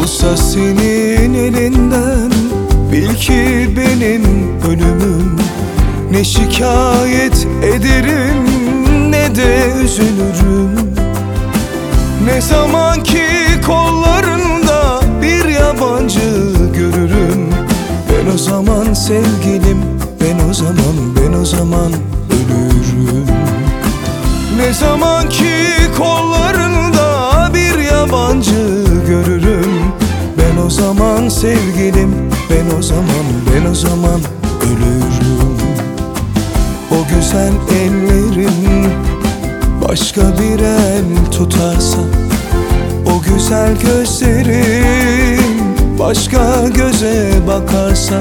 olsa senin elinden Bil ki benim ölümüm. Ne şikayet ederim ne de üzülürüm. Ne zaman ki kollarında bir yabancı görürüm. Ben o zaman sevgilim ben o zaman ben o zaman ölürüm. Ne zaman ki kollarında O zaman sevgilim ben o zaman ben o zaman ölürüm. O güzel ellerin başka bir el tutarsa O güzel gözlerin başka göze bakarsa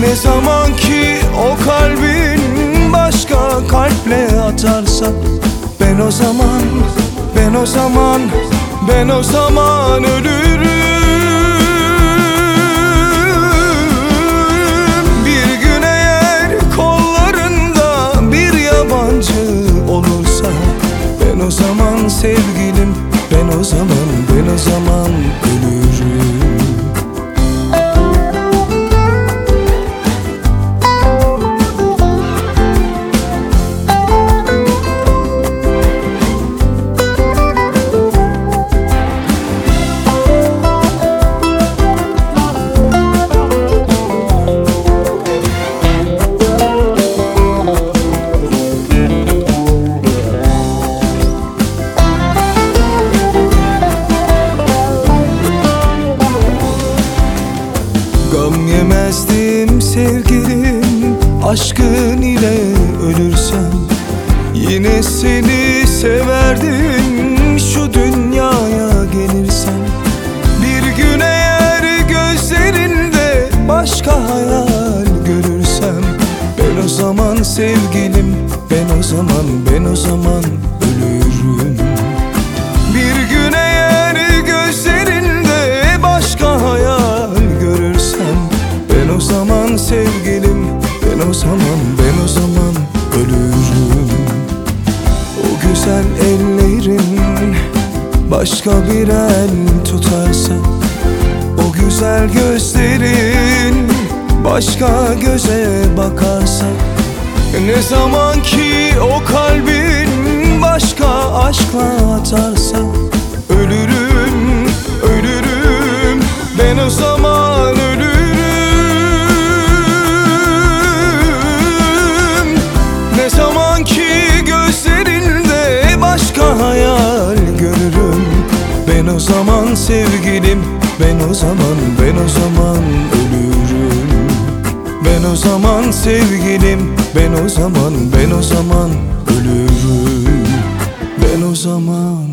Ne zaman ki o kalbin başka kalple atarsa Ben o zaman, ben o zaman, ben o zaman ölürüm zaman Gam yemezdim sevgilim Aşkın ile ölürsem Yine seni severdim Şu dünyaya gelirsem Bir gün eğer gözlerinde Başka hayal görürsem. Ben o zaman sevgilim Ben o zaman ben o zaman o zaman, ben o zaman ölürüm. O güzel ellerin başka bir el tutarsa O güzel gözlerin başka göze bakarsa ne zaman ki o kalbin başka aşkla atarsa sevgilim. Ben o zaman, ben o zaman ölürüm. Ben o zaman sevgilim. Ben o zaman ben o zaman ölürüm. Ben o zaman